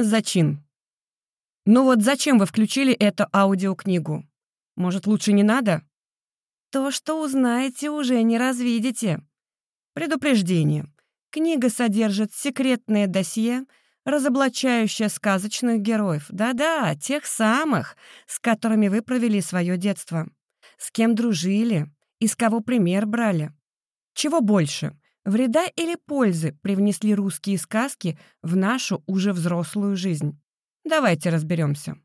Зачин. Ну вот зачем вы включили эту аудиокнигу? Может, лучше не надо? То, что узнаете, уже не развидите. Предупреждение. Книга содержит секретное досье, разоблачающее сказочных героев. Да-да, тех самых, с которыми вы провели свое детство. С кем дружили, из кого пример брали. Чего больше, вреда или пользы привнесли русские сказки в нашу уже взрослую жизнь? Давайте разберемся.